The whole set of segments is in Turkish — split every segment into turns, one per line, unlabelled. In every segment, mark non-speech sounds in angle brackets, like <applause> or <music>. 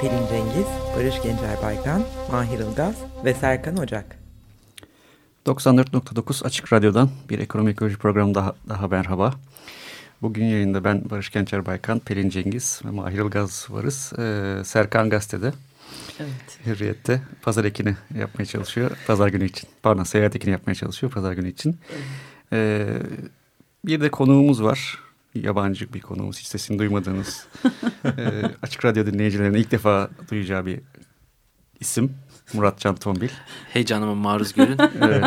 Pelin Cengiz, Barış Gencer Baykan, Mahir Ilgaz ve Serkan Ocak.
94.9 Açık Radyo'dan bir ekonomi ekoloji programı daha, daha merhaba. Bugün yayında ben Barış Gencer Baykan, Pelin Cengiz ve Mahir Ilgaz varız. Ee, Serkan Gazete'de, evet. Hürriyet'te pazar ekini yapmaya çalışıyor pazar günü için. Pardon seyahat ekini yapmaya çalışıyor pazar günü için. Evet. Ee, bir de konuğumuz var yabancı bir konuğumuz. Hiç sesini duymadığınız <laughs> e, Açık Radyo dinleyicilerine ilk defa duyacağı bir isim. Murat Can Tombil.
Heyecanıma maruz görün. <laughs>
evet.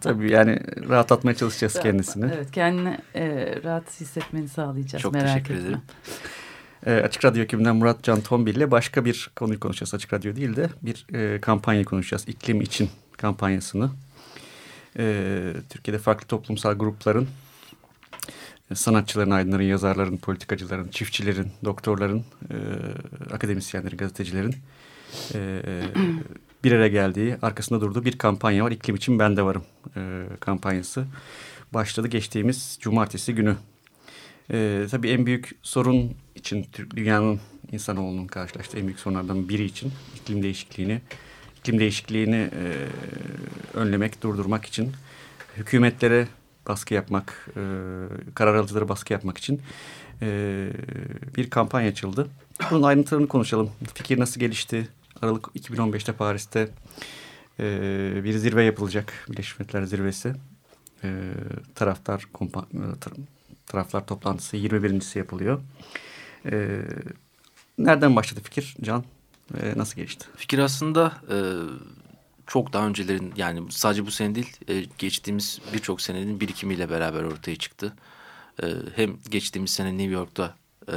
Tabii yani rahatlatmaya çalışacağız kendisini.
Evet kendini e, rahat hissetmeni sağlayacağız.
Çok
merak
teşekkür
etme.
ederim.
E, Açık Radyo ekibinden Murat Can Tombil ile başka bir konuyu konuşacağız. Açık Radyo değil de bir e, kampanya konuşacağız. İklim için kampanyasını. E, Türkiye'de farklı toplumsal grupların sanatçıların, aydınların, yazarların, politikacıların, çiftçilerin, doktorların, e, akademisyenlerin, gazetecilerin e, bir araya geldiği, arkasında durduğu bir kampanya var. İklim için ben de varım e, kampanyası. Başladı geçtiğimiz cumartesi günü. E, tabii en büyük sorun için dünyanın insanoğlunun karşılaştığı en büyük sorunlardan biri için iklim değişikliğini iklim değişikliğini e, önlemek, durdurmak için hükümetlere baskı yapmak, e, karar alıcılara baskı yapmak için e, bir kampanya açıldı. Bunun ayrıntılarını konuşalım. Fikir nasıl gelişti? Aralık 2015'te Paris'te e, bir zirve yapılacak. Birleşmiş Milletler Zirvesi. E, taraftar kompa, e, taraflar toplantısı 21.si yapılıyor. E, nereden başladı fikir Can? E, nasıl gelişti?
Fikir aslında e, çok daha öncelerin yani sadece bu sene değil e, geçtiğimiz birçok senenin birikimiyle beraber ortaya çıktı. E, hem geçtiğimiz sene New York'ta e,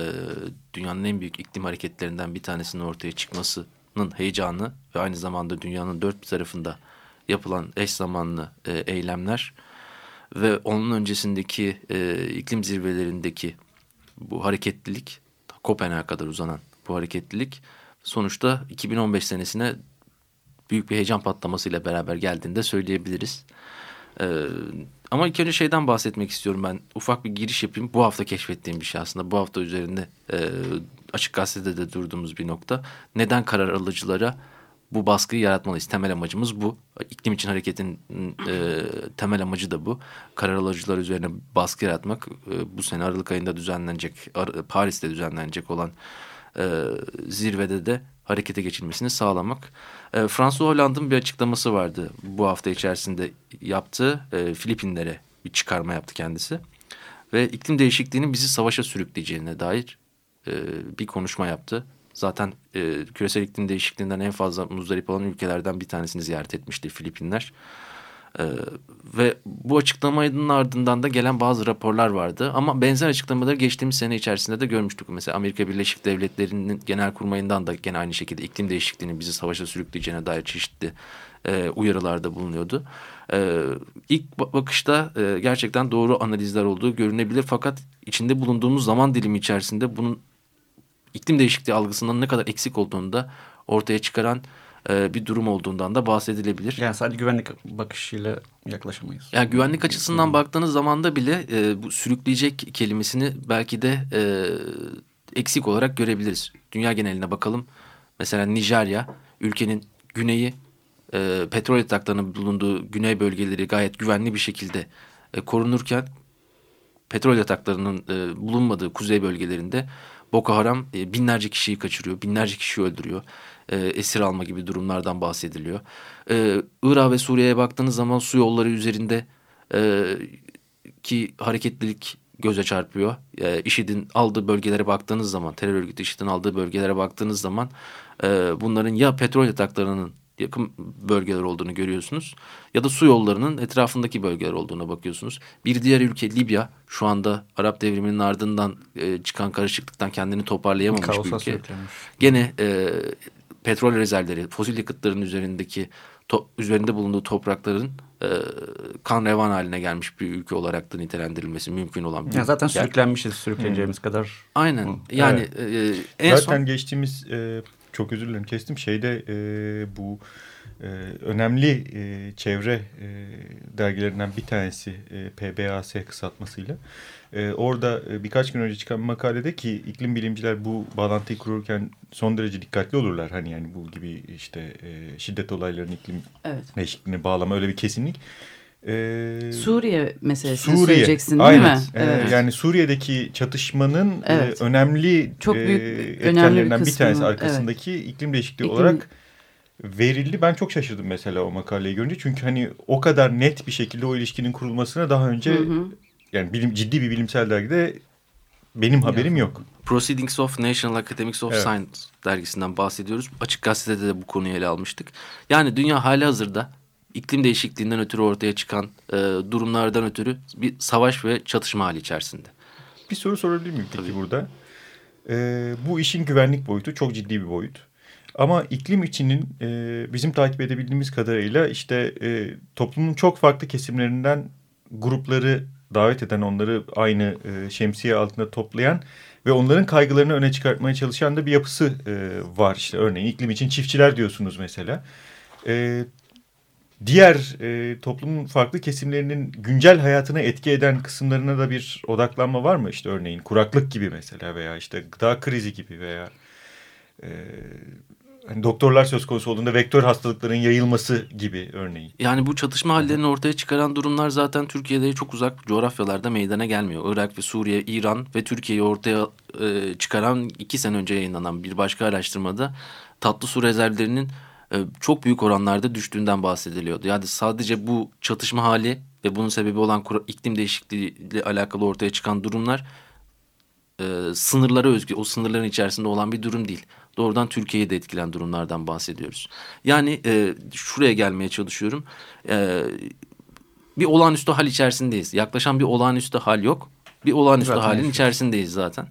dünyanın en büyük iklim hareketlerinden bir tanesinin ortaya çıkmasının heyecanı ve aynı zamanda dünyanın dört bir tarafında yapılan eş zamanlı eylemler ve onun öncesindeki iklim zirvelerindeki bu hareketlilik Kopenhag'a kadar uzanan bu hareketlilik sonuçta 2015 senesine büyük bir heyecan patlamasıyla beraber geldiğinde söyleyebiliriz. Ee, ama ilk önce şeyden bahsetmek istiyorum ben. Ufak bir giriş yapayım. Bu hafta keşfettiğim bir şey aslında. Bu hafta üzerinde e, Açık Gazete'de de durduğumuz bir nokta. Neden karar alıcılara bu baskıyı yaratmalıyız? Temel amacımız bu. İklim için hareketin e, temel amacı da bu. Karar alıcılar üzerine baskı yaratmak. E, bu sene Aralık ayında düzenlenecek, Paris'te düzenlenecek olan e, zirvede de harekete geçilmesini sağlamak. E, François Hollande'ın bir açıklaması vardı bu hafta içerisinde yaptığı e, Filipinlere bir çıkarma yaptı kendisi. Ve iklim değişikliğinin bizi savaşa sürükleyeceğine dair e, bir konuşma yaptı. Zaten e, küresel iklim değişikliğinden en fazla muzdarip olan ülkelerden bir tanesini ziyaret etmişti Filipinler. Ee, ve bu açıklamanın ardından da gelen bazı raporlar vardı. Ama benzer açıklamaları geçtiğimiz sene içerisinde de görmüştük. Mesela Amerika Birleşik Devletleri'nin genel kurmayından da gene aynı şekilde iklim değişikliğinin bizi savaşa sürükleyeceğine dair çeşitli e, uyarılarda bulunuyordu. E, ilk bakışta e, gerçekten doğru analizler olduğu görünebilir. Fakat içinde bulunduğumuz zaman dilimi içerisinde bunun iklim değişikliği algısından ne kadar eksik olduğunu da ortaya çıkaran e, bir durum olduğundan da bahsedilebilir.
Yani sadece güvenlik bakışıyla yaklaşamayız.
Yani güvenlik açısından baktığınız zaman da bile e, bu sürükleyecek kelimesini belki de e, eksik olarak görebiliriz. Dünya geneline bakalım. Mesela Nijerya ülkenin güneyi e, petrol yataklarının bulunduğu güney bölgeleri gayet güvenli bir şekilde e, korunurken petrol yataklarının e, bulunmadığı kuzey bölgelerinde Boko Haram e, binlerce kişiyi kaçırıyor, binlerce kişiyi öldürüyor e, esir alma gibi durumlardan bahsediliyor. E, Irak ve Suriye'ye baktığınız zaman su yolları üzerinde e, ki hareketlilik göze çarpıyor. E, IŞİD'in aldığı bölgelere baktığınız zaman, terör örgütü IŞİD'in aldığı bölgelere baktığınız zaman e, bunların ya petrol yataklarının yakın bölgeler olduğunu görüyorsunuz ya da su yollarının etrafındaki bölgeler olduğuna bakıyorsunuz. Bir diğer ülke Libya şu anda Arap devriminin ardından e, çıkan karışıklıktan kendini toparlayamamış Kaosa bir ülke. Gene e, petrol rezervleri, fosil yakıtların üzerindeki to üzerinde bulunduğu toprakların e, kan revan haline gelmiş bir ülke olarak da nitelendirilmesi mümkün olan bir
ya Zaten
yer.
sürüklenmişiz sürükleneceğimiz hmm. kadar.
Aynen yani
evet. e, en Zaten son... geçtiğimiz e, çok özür dilerim kestim şeyde e, bu e, önemli e, çevre e, dergilerinden bir tanesi e, PBAS kısaltmasıyla. E, orada e, birkaç gün önce çıkan bir makalede ki iklim bilimciler bu bağlantıyı kururken son derece dikkatli olurlar. Hani yani bu gibi işte e, şiddet olaylarının iklim evet. değişikliğine bağlama öyle bir kesinlik.
Ee, Suriye meselesini Suriye, söyleyeceksin değil
aynen.
mi?
Ee, evet. Yani Suriye'deki çatışmanın evet. e, önemli Çok büyük, e, etkenlerinden bir, bir tanesi arkasındaki evet. iklim değişikliği iklim... olarak verildi. Ben çok şaşırdım mesela o makaleyi görünce. Çünkü hani o kadar net bir şekilde o ilişkinin kurulmasına daha önce hı hı. yani bilim, ciddi bir bilimsel dergide benim haberim yok.
Proceedings of National Academics of evet. Science dergisinden bahsediyoruz. Açık Gazete'de de bu konuyu ele almıştık. Yani dünya hali hazırda iklim değişikliğinden ötürü ortaya çıkan e, durumlardan ötürü bir savaş ve çatışma hali içerisinde.
Bir soru sorabilir miyim peki Tabii. burada? Ee, bu işin güvenlik boyutu çok ciddi bir boyut. Ama iklim içinin e, bizim takip edebildiğimiz kadarıyla işte e, toplumun çok farklı kesimlerinden grupları davet eden, onları aynı e, şemsiye altında toplayan ve onların kaygılarını öne çıkartmaya çalışan da bir yapısı e, var. İşte örneğin iklim için çiftçiler diyorsunuz mesela. E, diğer e, toplumun farklı kesimlerinin güncel hayatına etki eden kısımlarına da bir odaklanma var mı? İşte örneğin kuraklık gibi mesela veya işte gıda krizi gibi veya e, hani doktorlar söz konusu olduğunda vektör hastalıkların yayılması gibi örneğin.
Yani bu çatışma hallerini ortaya çıkaran durumlar zaten Türkiye'de çok uzak coğrafyalarda meydana gelmiyor. Irak ve Suriye, İran ve Türkiye'yi ortaya e, çıkaran iki sene önce yayınlanan bir başka araştırmada tatlı su rezervlerinin çok büyük oranlarda düştüğünden bahsediliyordu. Yani sadece bu çatışma hali ve bunun sebebi olan iklim değişikliği ile alakalı ortaya çıkan durumlar e, sınırlara özgü, o sınırların içerisinde olan bir durum değil. Doğrudan Türkiye'yi de etkilen durumlardan bahsediyoruz. Yani e, şuraya gelmeye çalışıyorum. E, bir olağanüstü hal içerisindeyiz. Yaklaşan bir olağanüstü hal yok. Bir olağanüstü zaten halin içerisindeyiz zaten.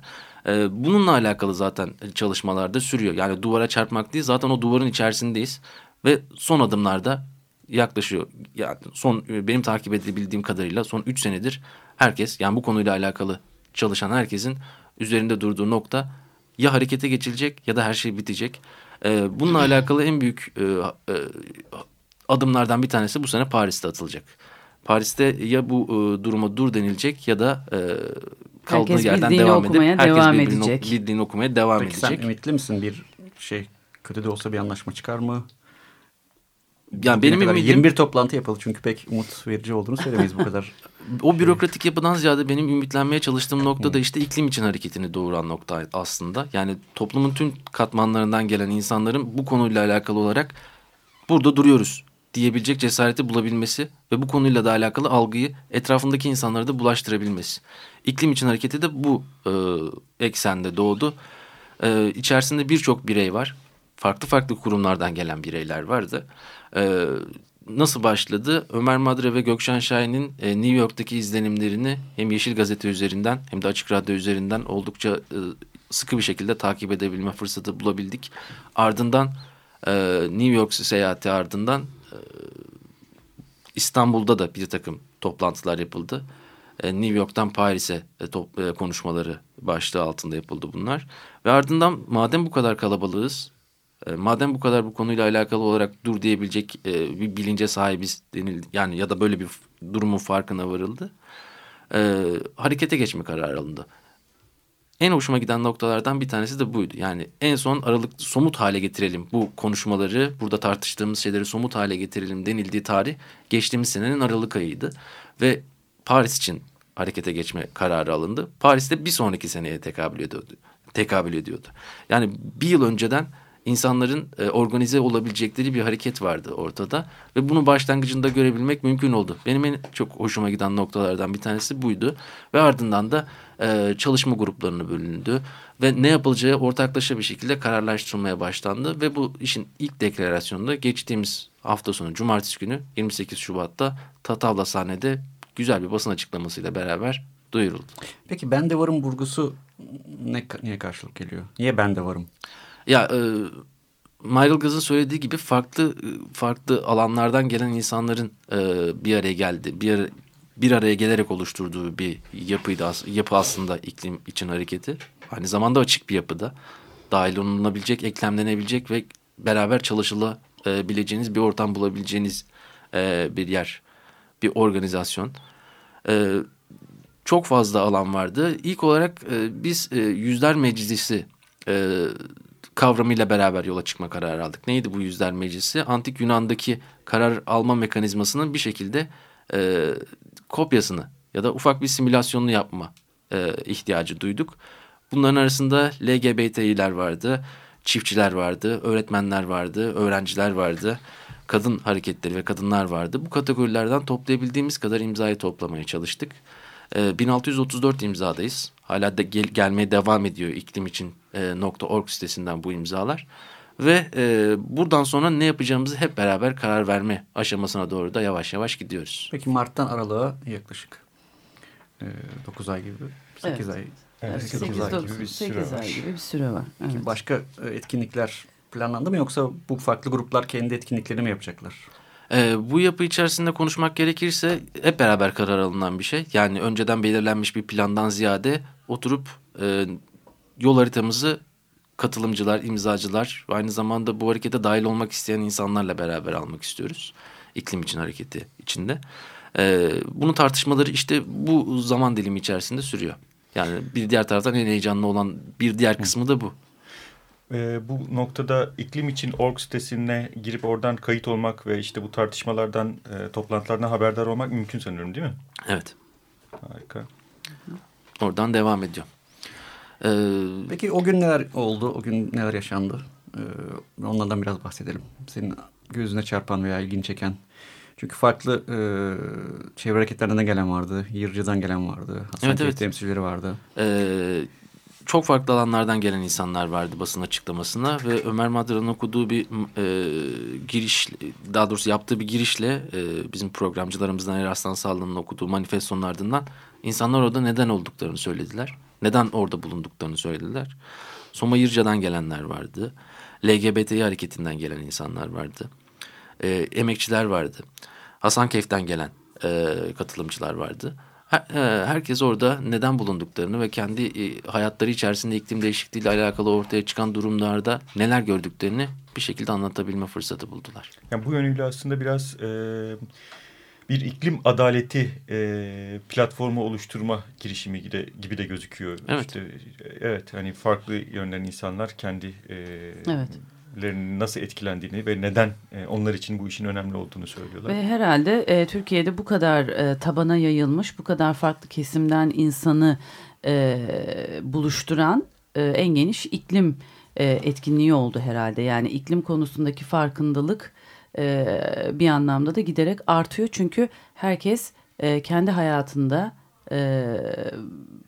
E, bununla alakalı zaten çalışmalarda sürüyor. Yani duvara çarpmak değil zaten o duvarın içerisindeyiz. Ve son adımlarda yaklaşıyor. Yani son benim takip edebildiğim kadarıyla son üç senedir herkes yani bu konuyla alakalı çalışan herkesin üzerinde durduğu nokta ya harekete geçilecek ya da her şey bitecek. E, bununla alakalı en büyük e, e, adımlardan bir tanesi bu sene Paris'te atılacak. Paris'te ya bu e, duruma dur denilecek ya da e, kaldığı Herkes yerden devam edip herkes devam birbirini edecek. Ok, bildiğini okumaya devam
Peki
edecek.
sen ümitli misin bir şey kötü de olsa bir anlaşma çıkar mı?
Yani benim
ümidim... 21 toplantı yapıldı çünkü pek umut verici olduğunu söylemeyiz bu kadar. <laughs>
o bürokratik yapıdan ziyade benim ümitlenmeye çalıştığım nokta da işte iklim için hareketini doğuran nokta aslında. Yani toplumun tüm katmanlarından gelen insanların bu konuyla alakalı olarak burada duruyoruz diyebilecek cesareti bulabilmesi ve bu konuyla da alakalı algıyı etrafındaki insanlara da bulaştırabilmesi. İklim için hareketi de bu e, eksende doğdu. E, içerisinde birçok birey var. Farklı farklı kurumlardan gelen bireyler vardı. E, nasıl başladı? Ömer Madre ve Gökşen Şahin'in e, New York'taki izlenimlerini hem Yeşil Gazete üzerinden hem de Açık Radyo üzerinden oldukça e, sıkı bir şekilde takip edebilme fırsatı bulabildik. Ardından e, New York seyahati ardından İstanbul'da da bir takım toplantılar yapıldı. E, New York'tan Paris'e e, e, konuşmaları başlığı altında yapıldı bunlar. Ve ardından madem bu kadar kalabalığız e, madem bu kadar bu konuyla alakalı olarak dur diyebilecek bir bilince sahibiz denildi. Yani ya da böyle bir durumun farkına varıldı. Harekete geçme kararı alındı. En hoşuma giden noktalardan bir tanesi de buydu. Yani en son aralık somut hale getirelim bu konuşmaları, burada tartıştığımız şeyleri somut hale getirelim denildiği tarih geçtiğimiz senenin Aralık ayıydı. Ve Paris için harekete geçme kararı alındı. Paris'te bir sonraki seneye tekabül ediyordu. Tekabül ediyordu. Yani bir yıl önceden insanların e, organize olabilecekleri bir hareket vardı ortada. Ve bunu başlangıcında görebilmek mümkün oldu. Benim en çok hoşuma giden noktalardan bir tanesi buydu. Ve ardından da e, çalışma gruplarına bölündü. Ve ne yapılacağı ortaklaşa bir şekilde kararlaştırılmaya başlandı. Ve bu işin ilk deklarasyonunda geçtiğimiz hafta sonu cumartesi günü 28 Şubat'ta Tatavla sahnede güzel bir basın açıklamasıyla beraber duyuruldu.
Peki ben de varım vurgusu ne, niye karşılık geliyor? Niye ben de varım?
Ya e, Mayrılgaz'ın söylediği gibi farklı farklı alanlardan gelen insanların e, bir araya geldi. Bir, bir araya gelerek oluşturduğu bir yapıydı. Yapı aslında iklim için hareketi. Aynı zamanda açık bir yapıda. Dahil olunabilecek, eklemlenebilecek ve beraber çalışılabileceğiniz bir ortam bulabileceğiniz e, bir yer. Bir organizasyon. E, çok fazla alan vardı. İlk olarak e, biz e, Yüzler Meclisi e, kavramıyla beraber yola çıkma kararı aldık. Neydi bu Yüzler Meclisi? Antik Yunan'daki karar alma mekanizmasının bir şekilde e, kopyasını ya da ufak bir simülasyonunu yapma e, ihtiyacı duyduk. Bunların arasında LGBT'ler vardı, çiftçiler vardı, öğretmenler vardı, öğrenciler vardı, kadın hareketleri ve kadınlar vardı. Bu kategorilerden toplayabildiğimiz kadar imzayı toplamaya çalıştık. E, 1634 imzadayız. Hala da gel, gelmeye devam ediyor iklim için e, .org sitesinden bu imzalar. Ve e, buradan sonra ne yapacağımızı hep beraber karar verme aşamasına doğru da yavaş yavaş gidiyoruz.
Peki Mart'tan Aralık'a yaklaşık e, 9 ay gibi, 8
evet.
ay.
Evet, 8, 8, ay, gibi bir süre 8 ay gibi bir süre var. Evet.
Başka e, etkinlikler planlandı mı yoksa bu farklı gruplar kendi etkinliklerini mi yapacaklar?
Ee, bu yapı içerisinde konuşmak gerekirse hep beraber karar alınan bir şey. Yani önceden belirlenmiş bir plandan ziyade oturup e, yol haritamızı katılımcılar, imzacılar ve aynı zamanda bu harekete dahil olmak isteyen insanlarla beraber almak istiyoruz. İklim için hareketi içinde. Ee, bunun tartışmaları işte bu zaman dilimi içerisinde sürüyor. Yani bir diğer taraftan en heyecanlı olan bir diğer kısmı da bu.
E, bu noktada iklim için org sitesine girip oradan kayıt olmak ve işte bu tartışmalardan, e, toplantılardan haberdar olmak mümkün sanıyorum değil mi?
Evet.
Harika.
Oradan devam ediyor.
Ee, Peki o gün neler oldu? O gün neler yaşandı? Ee, onlardan biraz bahsedelim. Senin gözüne çarpan veya ilgini çeken. Çünkü farklı e, çevre hareketlerden gelen vardı. Yırcı'dan gelen vardı. Hasan evet, evet. temsilcileri vardı.
Ee, çok farklı alanlardan gelen insanlar vardı basın açıklamasına ve Ömer Madra'nın okuduğu bir e, giriş, daha doğrusu yaptığı bir girişle e, bizim programcılarımızdan Eraslan Sağlı'nın okuduğu manifestonun ardından insanlar orada neden olduklarını söylediler. Neden orada bulunduklarını söylediler. Soma Yırca'dan gelenler vardı. LGBT hareketinden gelen insanlar vardı. E, emekçiler vardı. Hasankeyf'ten gelen e, katılımcılar vardı. E, herkes orada neden bulunduklarını ve kendi e, hayatları içerisinde iklim değişikliği ile alakalı ortaya çıkan durumlarda neler gördüklerini bir şekilde anlatabilme fırsatı buldular.
Yani bu yönüyle aslında biraz e, bir iklim adaleti e, platformu oluşturma girişimi gibi de, gibi de gözüküyor.
Evet.
İşte, evet hani farklı yönden insanlar kendi e, evet nasıl etkilendiğini ve neden e, onlar için bu işin önemli olduğunu söylüyorlar.
Ve herhalde e, Türkiye'de bu kadar e, tabana yayılmış, bu kadar farklı kesimden insanı e, buluşturan e, en geniş iklim e, etkinliği oldu herhalde. Yani iklim konusundaki farkındalık e, bir anlamda da giderek artıyor. Çünkü herkes e, kendi hayatında e,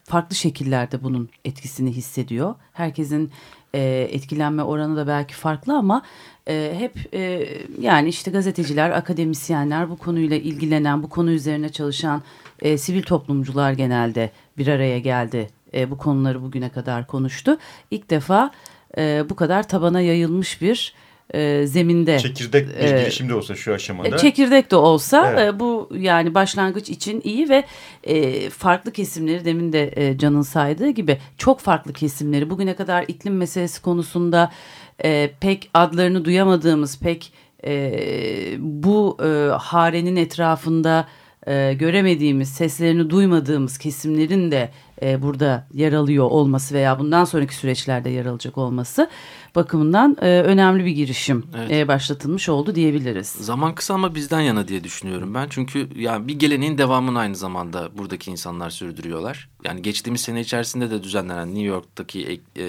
farklı şekillerde bunun etkisini hissediyor. Herkesin e, etkilenme oranı da belki farklı ama e, hep e, yani işte gazeteciler, akademisyenler bu konuyla ilgilenen, bu konu üzerine çalışan e, sivil toplumcular genelde bir araya geldi. E, bu konuları bugüne kadar konuştu. İlk defa e, bu kadar tabana yayılmış bir e, zeminde.
Çekirdek bir e, girişim de olsa şu aşamada.
Çekirdek de olsa evet. e, bu yani başlangıç için iyi ve e, farklı kesimleri demin de e, Can'ın saydığı gibi çok farklı kesimleri bugüne kadar iklim meselesi konusunda e, pek adlarını duyamadığımız pek e, bu e, harenin etrafında e, göremediğimiz, seslerini duymadığımız kesimlerin de e, burada yer alıyor olması veya bundan sonraki süreçlerde yer alacak olması bakımından e, önemli bir girişim evet. e, başlatılmış oldu diyebiliriz.
Zaman kısa ama bizden yana diye düşünüyorum ben. Çünkü yani bir geleneğin devamını aynı zamanda buradaki insanlar sürdürüyorlar. Yani geçtiğimiz sene içerisinde de düzenlenen New York'taki e,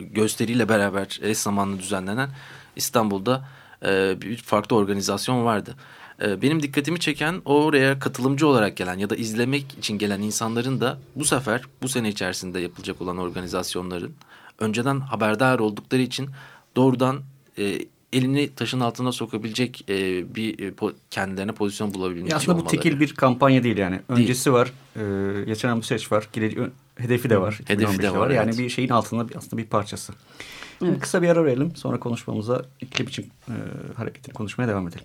gösteriyle beraber eş zamanlı düzenlenen İstanbul'da e, bir farklı organizasyon vardı. E, benim dikkatimi çeken oraya katılımcı olarak gelen ya da izlemek için gelen insanların da bu sefer bu sene içerisinde yapılacak olan organizasyonların önceden haberdar oldukları için doğrudan e, elini taşın altına sokabilecek e, bir e, po kendilerine pozisyon bulabilmek
ya Aslında bu tekil bir kampanya değil yani. Öncesi değil. var, e, yaşanan bir süreç var. Gele,
hedefi de var.
Hedefi de var.
Yani
evet.
bir şeyin altında aslında bir parçası.
Evet.
Kısa bir ara verelim. Sonra konuşmamıza iklim için e, hareketini konuşmaya devam edelim.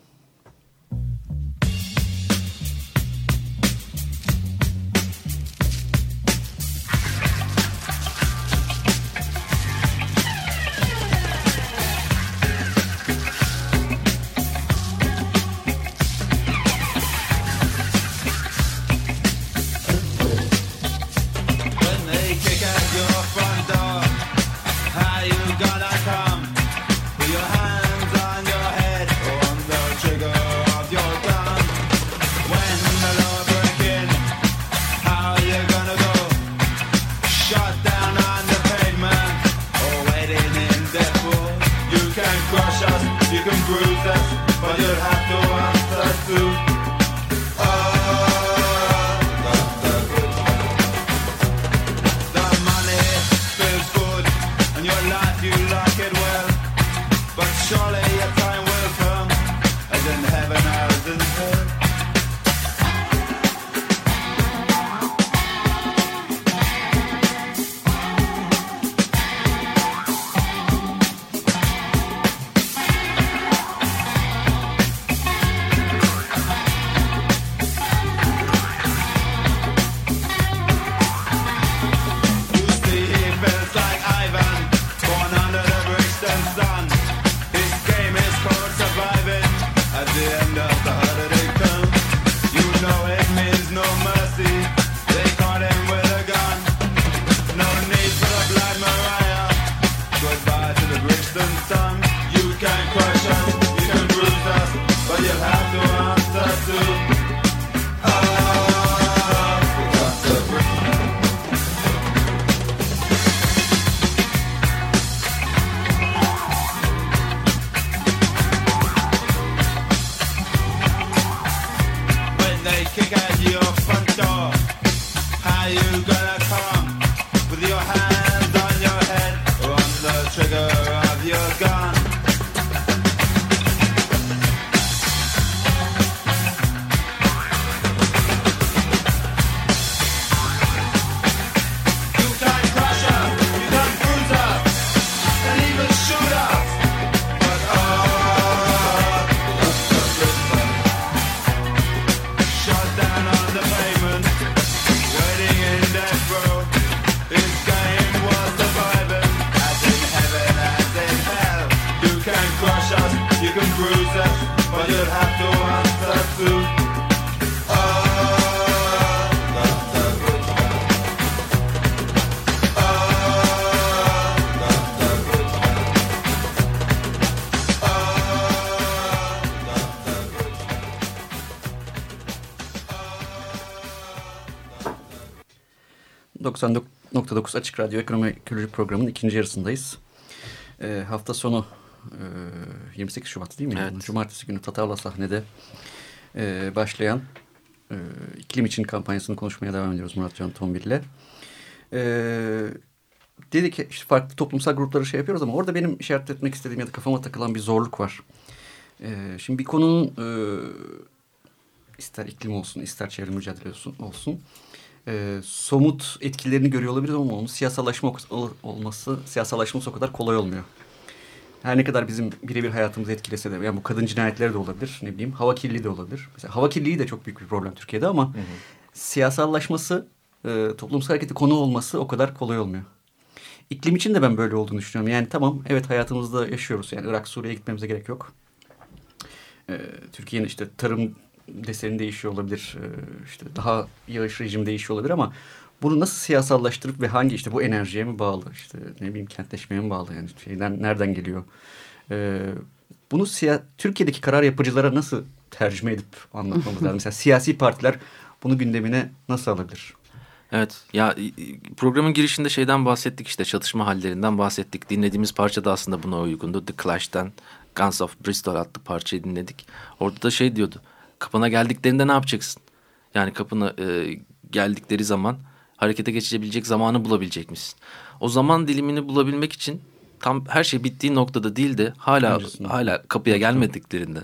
99.9 Açık Radyo Ekonomi Ekoloji Programı'nın ikinci yarısındayız. Ee, hafta sonu e, 28 Şubat değil mi?
Evet.
Cumartesi günü Tatavla sahnede e, başlayan e, iklim için kampanyasını konuşmaya devam ediyoruz Murat Can Tombil ile. E, dedik ki işte farklı toplumsal grupları şey yapıyoruz ama orada benim işaret etmek istediğim ya da kafama takılan bir zorluk var. E, şimdi bir konunun e, ister iklim olsun ister çevre mücadelesi olsun e, somut etkilerini görüyor olabiliriz ama onun siyasallaşma ol- olması, siyasallaşması o kadar kolay olmuyor. Her ne kadar bizim birebir hayatımızı etkilese de, yani bu kadın cinayetleri de olabilir, ne bileyim, hava kirliliği de olabilir. Mesela hava kirliliği de çok büyük bir problem Türkiye'de ama siyasallaşması, e, toplumsal hareketi konu olması o kadar kolay olmuyor. İklim için de ben böyle olduğunu düşünüyorum. Yani tamam, evet hayatımızda yaşıyoruz. Yani Irak, Suriye'ye gitmemize gerek yok. E, Türkiye'nin işte tarım deseni değişiyor olabilir. E, işte daha yağış rejimi değişiyor olabilir ama bunu nasıl siyasallaştırıp ve hangi işte bu enerjiye mi bağlı işte ne bileyim kentleşmeye mi bağlı yani şeyden nereden geliyor? E, bunu siya- Türkiye'deki karar yapıcılara nasıl tercüme edip anlatmamız lazım? <laughs> Mesela siyasi partiler bunu gündemine nasıl alabilir?
Evet ya programın girişinde şeyden bahsettik işte çatışma hallerinden bahsettik. Dinlediğimiz parça da aslında buna uygundu. The Clash'ten Guns of Bristol adlı parçayı dinledik. Orada da şey diyordu. Kapına geldiklerinde ne yapacaksın? Yani kapına e, geldikleri zaman harekete geçebilecek zamanı bulabilecek misin? O zaman dilimini bulabilmek için tam her şey bittiği noktada değil de hala
Öncesinde.
hala kapıya gelmediklerinden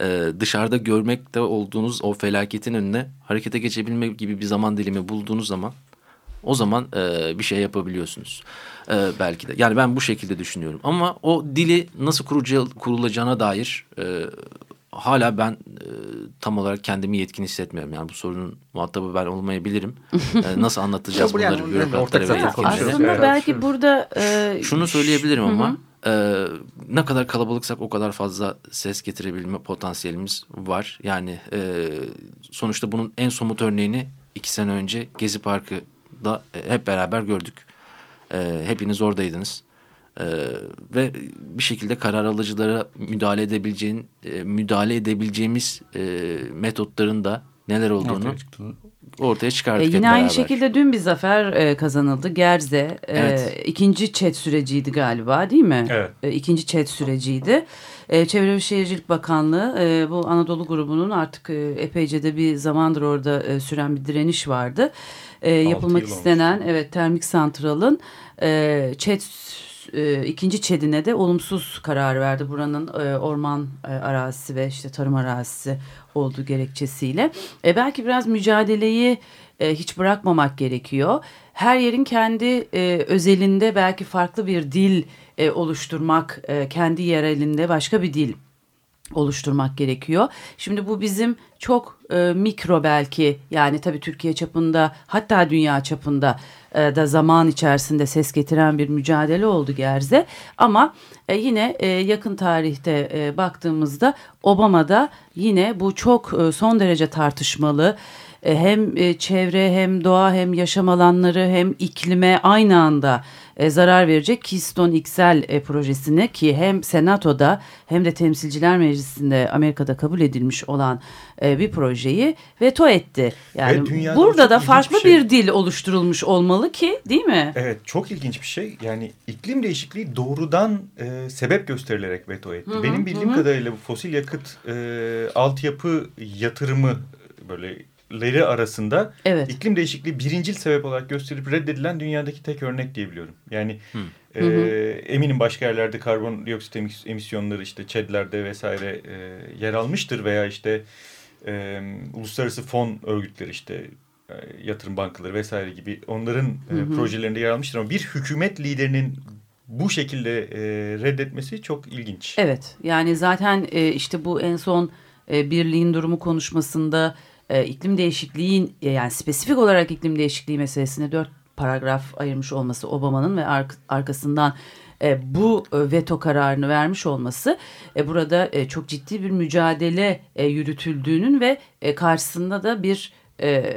e, dışarıda görmekte olduğunuz o felaketin önüne harekete geçebilmek gibi bir zaman dilimi bulduğunuz zaman o zaman e, bir şey yapabiliyorsunuz. E, belki de. Yani ben bu şekilde düşünüyorum. Ama o dili nasıl kurucu, kurulacağına dair e, hala ben tam olarak kendimi yetkin hissetmiyorum. Yani bu sorunun muhatabı ben olmayabilirim. <laughs> E, nasıl anlatacağız
yani
bunları bürokratlara ve
konuşuyoruz.
Aslında belki burada e,
Şunu söyleyebilirim ama e, ne kadar kalabalıksak o kadar fazla ses getirebilme potansiyelimiz var. Yani e, sonuçta bunun en somut örneğini iki sene önce Gezi Parkı'da e, hep beraber gördük. E, hepiniz oradaydınız. E, ve bir şekilde karar alıcılara müdahale edebileceğin, e, müdahale edebileceğimiz e, metotların da neler olduğunu
Ortaya
E,
çıkardık hep
yine aynı
beraber.
şekilde dün bir zafer e, kazanıldı. Gerze e,
Evet.
ikinci chat süreciydi galiba değil mi?
Evet.
E, ikinci chat süreciydi. E, Çevre ve Şehircilik Bakanlığı e, bu Anadolu grubunun artık e, epeyce de bir zamandır orada e, süren bir direniş vardı. E, yapılmak
yıl olmuş.
istenen evet termik santralın e, chat e, ikinci ÇED'ine de olumsuz karar verdi. Buranın e, orman e, arazisi ve işte tarım arazisi olduğu gerekçesiyle. E, belki biraz mücadeleyi e, hiç bırakmamak gerekiyor. Her yerin kendi e, özelinde belki farklı bir dil e, oluşturmak, e, kendi yerelinde başka bir dil oluşturmak gerekiyor. Şimdi bu bizim çok e, mikro belki yani tabii Türkiye çapında hatta dünya çapında e, da zaman içerisinde ses getiren bir mücadele oldu Gerze. Ama e, yine e, yakın tarihte e, baktığımızda Obama'da yine bu çok e, son derece tartışmalı hem e, çevre hem doğa hem yaşam alanları hem iklime aynı anda e, zarar verecek Keystone XL e, projesini ki hem Senato'da hem de Temsilciler Meclisi'nde Amerika'da kabul edilmiş olan e, bir projeyi veto etti. Yani
Evet,
burada da farklı
bir şey.
bir dil oluşturulmuş olmalı ki değil mi?
Evet çok ilginç bir şey. Yani iklim değişikliği doğrudan e, sebep gösterilerek veto etti. Benim bildiğim kadarıyla bu fosil yakıt e, altyapı yatırımı böyle leri arasında
Evet.
iklim değişikliği birincil sebep olarak gösterip reddedilen dünyadaki tek örnek diyebiliyorum. Yani e, eminim başka yerlerde karbondioksit emis- emisyonları işte ÇED'lerde vesaire e, yer almıştır veya işte e, uluslararası fon örgütleri işte e, yatırım bankaları vesaire gibi onların e, projelerinde yer almıştır ama bir hükümet liderinin bu şekilde e, reddetmesi çok ilginç.
Evet yani zaten e, işte bu en son e, birliğin durumu konuşmasında e, iklim değişikliğin e, yani spesifik olarak iklim değişikliği meselesine dört paragraf ayırmış olması Obama'nın ve ark- arkasından e, bu e, veto kararını vermiş olması e, burada e, çok ciddi bir mücadele e, yürütüldüğünün ve e, karşısında da bir e,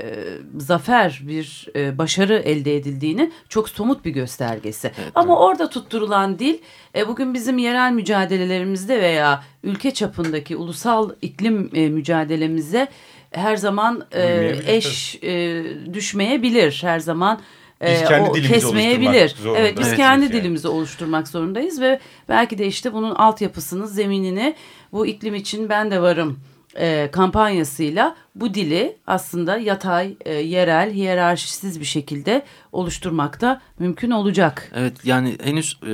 zafer, bir e, başarı elde edildiğini çok somut bir göstergesi. Ama orada tutturulan dil e, bugün bizim yerel mücadelelerimizde veya ülke çapındaki ulusal iklim e, mücadelemize her zaman e, eş e, düşmeyebilir. Her zaman e,
Biz kendi
o
dilimizi
kesmeyebilir.
oluşturmak.
Evet biz
Evet,
kendi
yani.
dilimizi oluşturmak zorundayız ve belki de işte bunun altyapısını, zeminini bu iklim için ben de varım e, kampanyasıyla bu dili aslında yatay, e, yerel, hiyerarşisiz bir şekilde oluşturmakta mümkün olacak.
Evet yani henüz e,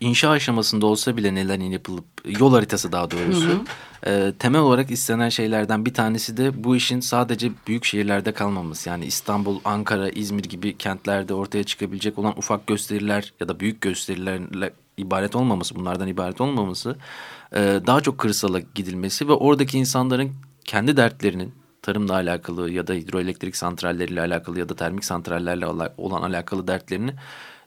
inşa aşamasında olsa bile neler yapılıp yol haritası daha doğrusu e, temel olarak istenen şeylerden bir tanesi de bu işin sadece büyük şehirlerde kalmaması. Yani İstanbul, Ankara, İzmir gibi kentlerde ortaya çıkabilecek olan ufak gösteriler ya da büyük gösterilerle ibaret olmaması bunlardan ibaret olmaması e, daha çok kırsala gidilmesi ve oradaki insanların kendi dertlerinin tarımla alakalı ya da hidroelektrik santralleriyle alakalı ya da termik santrallerle olan alakalı dertlerini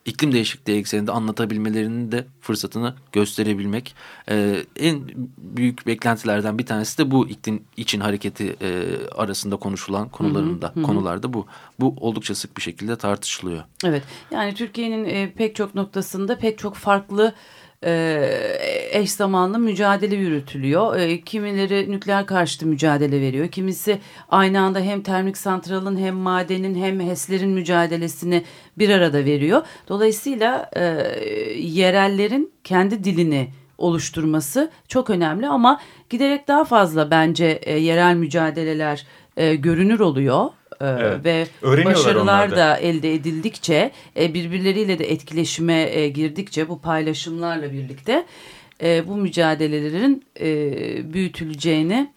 iklim değişikliği ekseninde anlatabilmelerinin de fırsatını gösterebilmek. Ee, en büyük beklentilerden bir tanesi de bu iklim için hareketi e, arasında konuşulan konularında konularda bu. Bu oldukça sık bir şekilde tartışılıyor.
Evet yani Türkiye'nin e, pek çok noktasında pek çok farklı e, eş zamanlı mücadele yürütülüyor. E, kimileri nükleer karşıtı mücadele veriyor. Kimisi aynı anda hem termik santralın hem madenin hem HES'lerin mücadelesini bir arada veriyor. Dolayısıyla e, yerellerin kendi dilini oluşturması çok önemli ama giderek daha fazla bence e, yerel mücadeleler e, görünür oluyor. E,
Evet.
Ve başarılar
da.
elde edildikçe e, birbirleriyle de etkileşime e, girdikçe bu paylaşımlarla birlikte e, bu mücadelelerin e, büyütüleceğini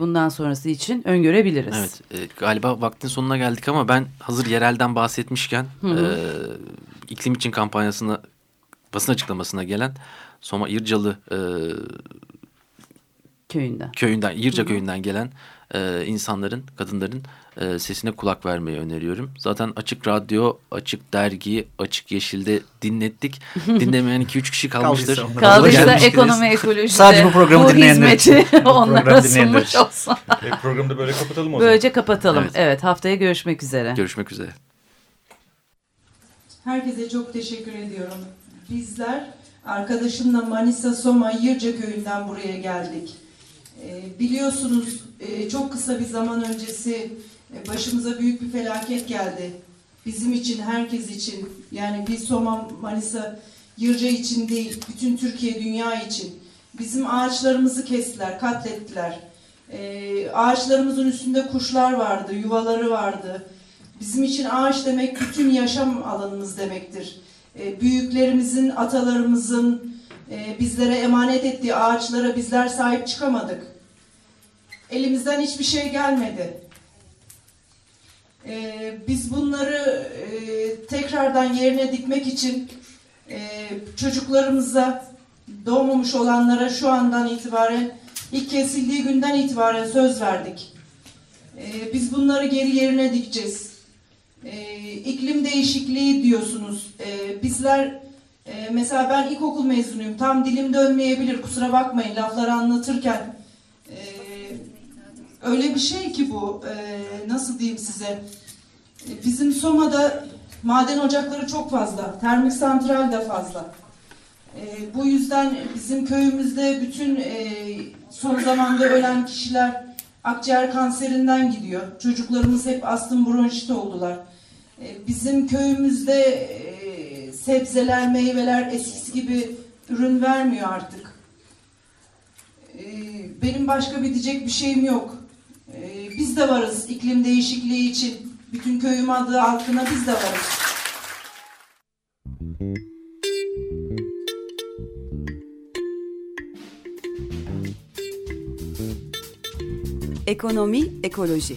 bundan sonrası için öngörebiliriz.
Evet e, galiba vaktin sonuna geldik ama ben hazır yerelden bahsetmişken
Hı hı.
e, iklim için kampanyasına basın açıklamasına gelen Soma İrcalı e,
Köyünden.
köyünden, İrca köyünden gelen e, insanların, kadınların e, sesine kulak vermeyi öneriyorum. Zaten Açık Radyo, Açık Dergi, Açık Yeşil'de dinlettik. <laughs> Dinlemeyen 2-3 kişi kalmıştır.
Kaldıysa
Kaldıysa ekonomi ekolojide
Sadece bu programı
bu
dinleyenler için. <laughs>
onlara sunmuş olsun.
E, programı da böyle kapatalım o zaman.
Böylece kapatalım.
Evet.
Evet. haftaya görüşmek üzere.
Görüşmek üzere.
Herkese çok teşekkür ediyorum. Bizler arkadaşımla Manisa Soma Yırca köyünden buraya geldik. Ee, biliyorsunuz e, çok kısa bir zaman öncesi e, başımıza büyük bir felaket geldi. Bizim için, herkes için. Yani bir Soma, Manisa, Yırca için değil, bütün Türkiye, dünya için. Bizim ağaçlarımızı kestiler, katlettiler. Ee, ağaçlarımızın üstünde kuşlar vardı, yuvaları vardı. Bizim için ağaç demek bütün yaşam alanımız demektir. E, büyüklerimizin, atalarımızın e, bizlere emanet ettiği ağaçlara bizler sahip çıkamadık. Elimizden hiçbir şey gelmedi. E, biz bunları e, tekrardan yerine dikmek için e, çocuklarımıza, doğmamış olanlara şu andan itibaren, ilk kesildiği günden itibaren söz verdik. E, biz bunları geri yerine dikeceğiz. E, iklim değişikliği diyorsunuz. E, bizler e, mesela ben ilkokul mezunuyum. Tam dilim dönmeyebilir. Kusura bakmayın lafları anlatırken. Öyle bir şey ki bu. E, nasıl diyeyim size? E, bizim Soma'da maden ocakları çok fazla. Termik santral de fazla. E, bu yüzden bizim köyümüzde bütün e, son zamanda ölen kişiler akciğer kanserinden gidiyor. Çocuklarımız hep astım bronşit oldular. E, Bizim köyümüzde e, sebzeler, meyveler eskisi gibi ürün vermiyor artık. E, Benim başka bir diyecek bir şeyim yok. Biz de varız iklim değişikliği için. Bütün köyüm adı halkına biz de varız.
Ekonomi, ekoloji.